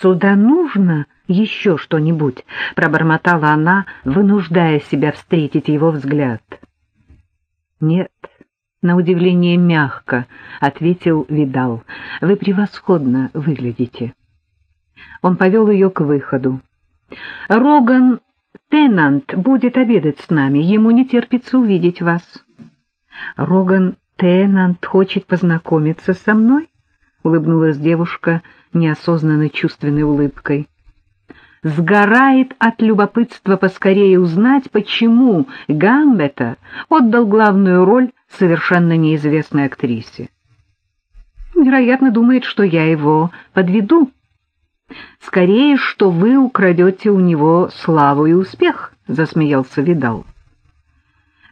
«Сюда нужно еще что-нибудь?» — пробормотала она, вынуждая себя встретить его взгляд. «Нет», — на удивление мягко ответил Видал, — «вы превосходно выглядите». Он повел ее к выходу. «Роган Теннант будет обедать с нами, ему не терпится увидеть вас». «Роган Теннант хочет познакомиться со мной?» — улыбнулась девушка неосознанной чувственной улыбкой. Сгорает от любопытства поскорее узнать, почему Гамбета отдал главную роль совершенно неизвестной актрисе. Вероятно, думает, что я его подведу. Скорее, что вы украдете у него славу и успех, — засмеялся Видал.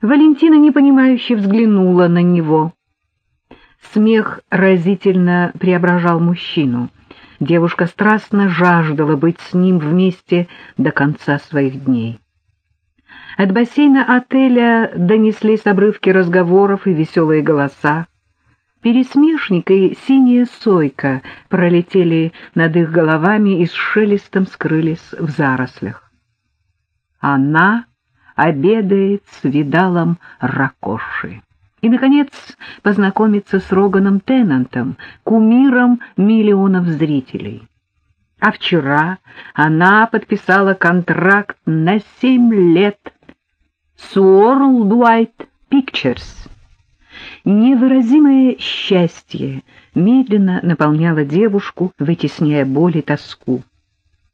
Валентина непонимающе взглянула на него. Смех разительно преображал мужчину. Девушка страстно жаждала быть с ним вместе до конца своих дней. От бассейна отеля донеслись обрывки разговоров и веселые голоса. Пересмешник и синяя сойка пролетели над их головами и с шелестом скрылись в зарослях. Она обедает с видалом Ракоши и, наконец, познакомиться с Роганом Теннантом, кумиром миллионов зрителей. А вчера она подписала контракт на семь лет с Worldwide Pictures. Невыразимое счастье медленно наполняло девушку, вытесняя боль и тоску.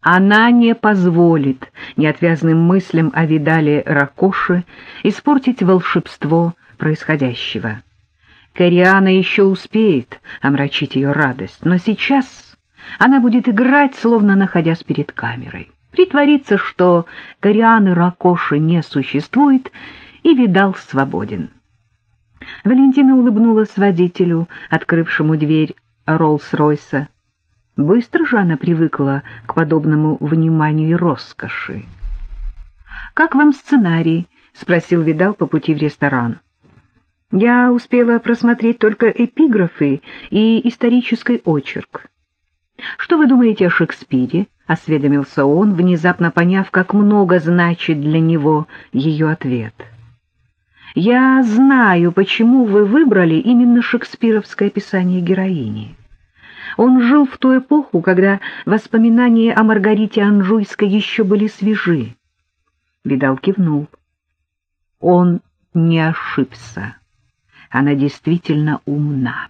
Она не позволит неотвязным мыслям о видале Ракоши испортить волшебство происходящего. Кориана еще успеет омрачить ее радость, но сейчас она будет играть, словно находясь перед камерой. Притвориться, что Корианы Ракоши не существует, и видал свободен. Валентина улыбнулась водителю, открывшему дверь Роллс-Ройса. Быстро же она привыкла к подобному вниманию и роскоши. «Как вам сценарий?» — спросил Видал по пути в ресторан. Я успела просмотреть только эпиграфы и исторический очерк. «Что вы думаете о Шекспире?» — осведомился он, внезапно поняв, как много значит для него ее ответ. «Я знаю, почему вы выбрали именно шекспировское описание героини. Он жил в ту эпоху, когда воспоминания о Маргарите Анжуйской еще были свежи». Видал кивнул. Он не ошибся. Она действительно умна.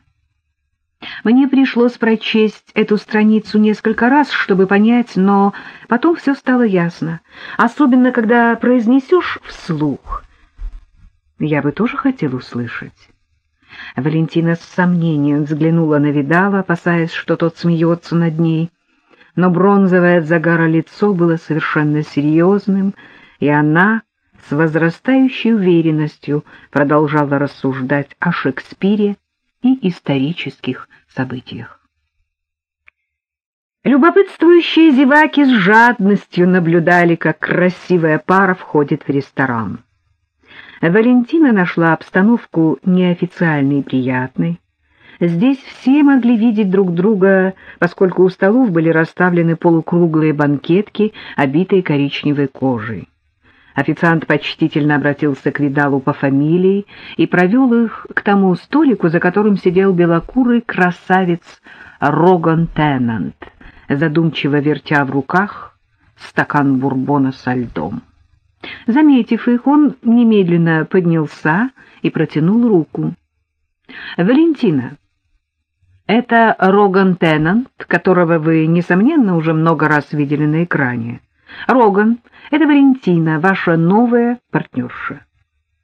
Мне пришлось прочесть эту страницу несколько раз, чтобы понять, но потом все стало ясно, особенно когда произнесешь вслух. Я бы тоже хотел услышать. Валентина с сомнением взглянула на Видала, опасаясь, что тот смеется над ней, но бронзовое от загара лицо было совершенно серьезным, и она с возрастающей уверенностью продолжала рассуждать о Шекспире и исторических событиях. Любопытствующие зеваки с жадностью наблюдали, как красивая пара входит в ресторан. Валентина нашла обстановку неофициальной и приятной. Здесь все могли видеть друг друга, поскольку у столов были расставлены полукруглые банкетки, обитые коричневой кожей. Официант почтительно обратился к Видалу по фамилии и провел их к тому столику, за которым сидел белокурый красавец Роган Теннант, задумчиво вертя в руках стакан бурбона со льдом. Заметив их, он немедленно поднялся и протянул руку. «Валентина, это Роган Теннант, которого вы, несомненно, уже много раз видели на экране. Роган, это Валентина, ваша новая партнерша.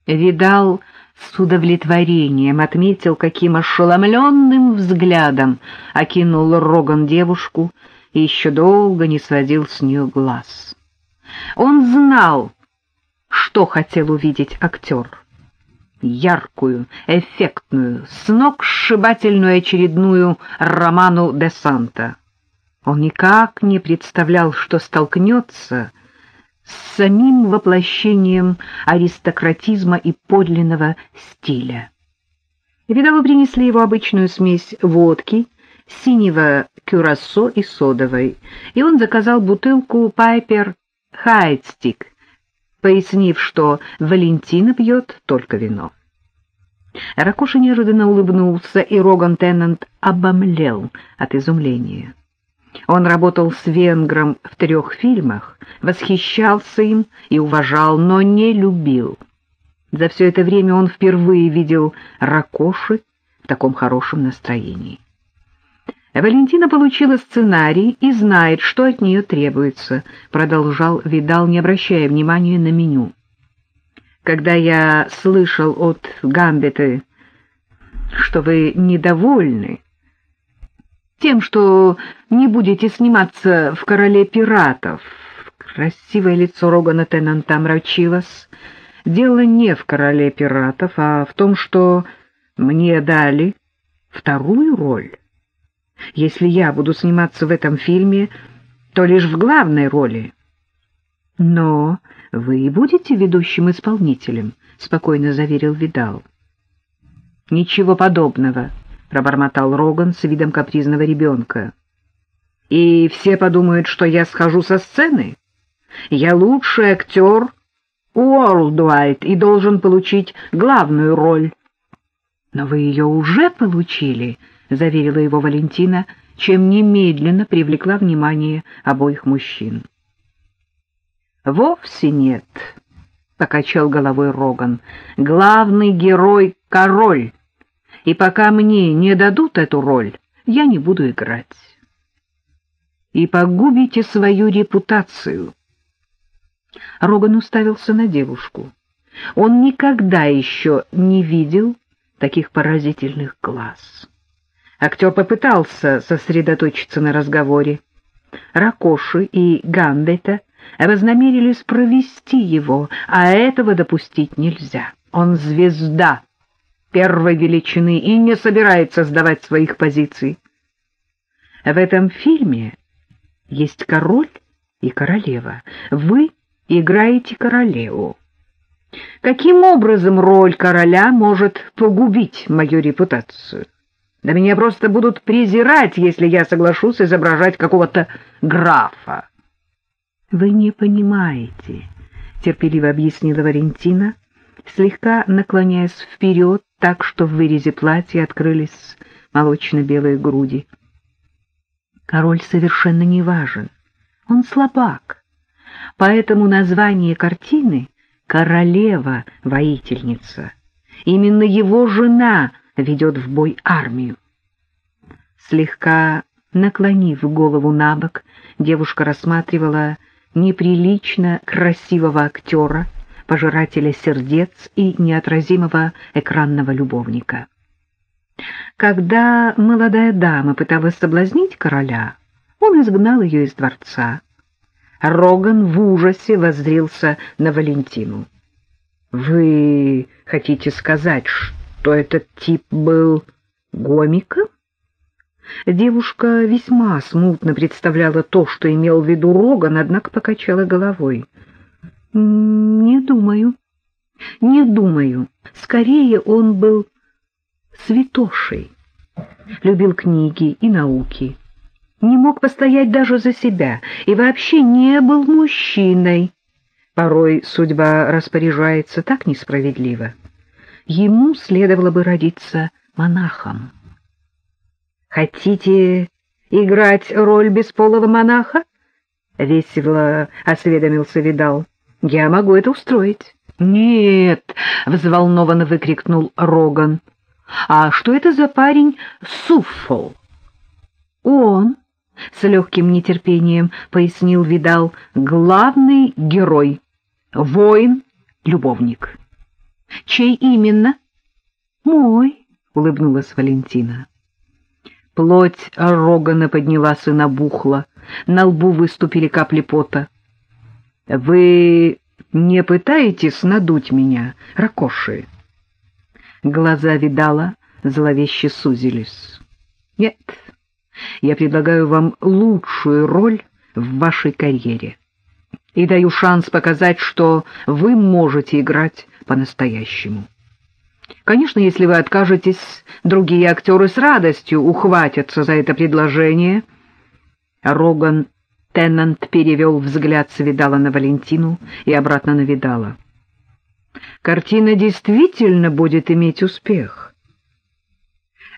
Видал с удовлетворением, отметил, каким ошеломленным взглядом окинул Роган девушку и еще долго не сводил с нее глаз. Он знал, что хотел увидеть актер. Яркую, эффектную, сногсшибательную очередную роману де Санта. Он никак не представлял, что столкнется с самим воплощением аристократизма и подлинного стиля. Видало, принесли его обычную смесь водки, синего кюрасо и содовой, и он заказал бутылку «Пайпер Хайдстик», пояснив, что Валентина пьет только вино. Ракоша неожиданно улыбнулся, и Роган Теннант обомлел от изумления. Он работал с венгром в трех фильмах, восхищался им и уважал, но не любил. За все это время он впервые видел Ракоши в таком хорошем настроении. Валентина получила сценарий и знает, что от нее требуется, продолжал Видал, не обращая внимания на меню. Когда я слышал от Гамбеты, что вы недовольны тем, что не будете сниматься в «Короле пиратов», красивое лицо Рогана Теннанта мрачилось. Дело не в «Короле пиратов», а в том, что мне дали вторую роль. Если я буду сниматься в этом фильме, то лишь в главной роли. Но вы будете ведущим исполнителем, — спокойно заверил Видал. Ничего подобного, — пробормотал Роган с видом капризного ребенка. И все подумают, что я схожу со сцены. Я лучший актер Уорлдвайд и должен получить главную роль. Но вы ее уже получили, —— заверила его Валентина, чем немедленно привлекла внимание обоих мужчин. «Вовсе нет», — покачал головой Роган. «Главный герой — король, и пока мне не дадут эту роль, я не буду играть. И погубите свою репутацию». Роган уставился на девушку. Он никогда еще не видел таких поразительных глаз. Актер попытался сосредоточиться на разговоре. Ракоши и Гамбета вознамерились провести его, а этого допустить нельзя. Он звезда первой величины и не собирается сдавать своих позиций. В этом фильме есть король и королева. Вы играете королеву. Каким образом роль короля может погубить мою репутацию? Да меня просто будут презирать, если я соглашусь изображать какого-то графа. — Вы не понимаете, — терпеливо объяснила Валентина, слегка наклоняясь вперед, так что в вырезе платья открылись молочно-белые груди. Король совершенно не важен, он слабак, поэтому название картины «Королева-воительница». Именно его жена — ведет в бой армию. Слегка наклонив голову на бок, девушка рассматривала неприлично красивого актера, пожирателя сердец и неотразимого экранного любовника. Когда молодая дама пыталась соблазнить короля, он изгнал ее из дворца. Роган в ужасе воззрился на Валентину. — Вы хотите сказать, что этот тип был гомиком? Девушка весьма смутно представляла то, что имел в виду Роган, однако покачала головой. — Не думаю. Не думаю. Скорее, он был святошей. Любил книги и науки. Не мог постоять даже за себя и вообще не был мужчиной. Порой судьба распоряжается так несправедливо ему следовало бы родиться монахом. «Хотите играть роль бесполого монаха?» — весело осведомился Видал. «Я могу это устроить». «Нет!» — взволнованно выкрикнул Роган. «А что это за парень Суффол?» «Он», — с легким нетерпением пояснил Видал, — «главный герой, воин, любовник». Чей именно? Мой, улыбнулась Валентина. Плоть Рогана поднялась и набухла, на лбу выступили капли пота. Вы не пытаетесь надуть меня, Ракоши? Глаза видала, зловеще сузились. Нет, я предлагаю вам лучшую роль в вашей карьере и даю шанс показать, что вы можете играть по-настоящему. Конечно, если вы откажетесь, другие актеры с радостью ухватятся за это предложение. Роган Теннант перевел взгляд с Видала на Валентину и обратно на Видала. Картина действительно будет иметь успех.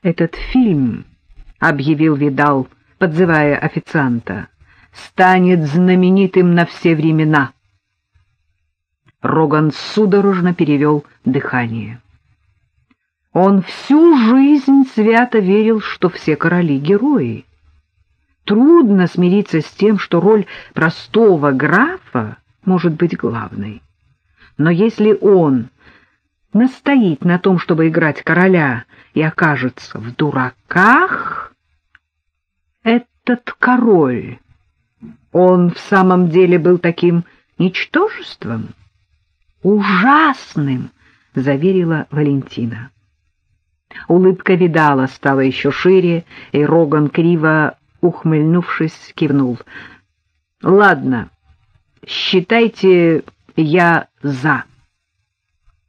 Этот фильм, — объявил Видал, подзывая официанта, — станет знаменитым на все времена. Роган судорожно перевел дыхание. Он всю жизнь свято верил, что все короли — герои. Трудно смириться с тем, что роль простого графа может быть главной. Но если он настоит на том, чтобы играть короля, и окажется в дураках, этот король, он в самом деле был таким ничтожеством? Ужасным, заверила Валентина. Улыбка видала стала еще шире, и Роган, криво ухмыльнувшись, кивнул. — Ладно, считайте, я за.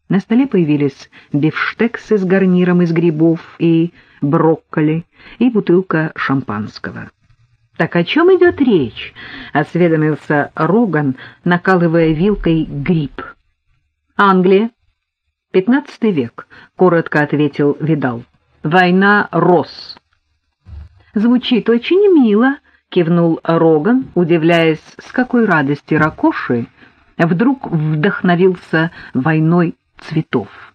На столе появились бифштексы с гарниром из грибов и брокколи и бутылка шампанского. — Так о чем идет речь? — осведомился Роган, накалывая вилкой гриб. — Англия. «Пятнадцатый век», — коротко ответил Видал. «Война Рос». «Звучит очень мило», — кивнул Роган, удивляясь, с какой радости Ракоши вдруг вдохновился войной цветов.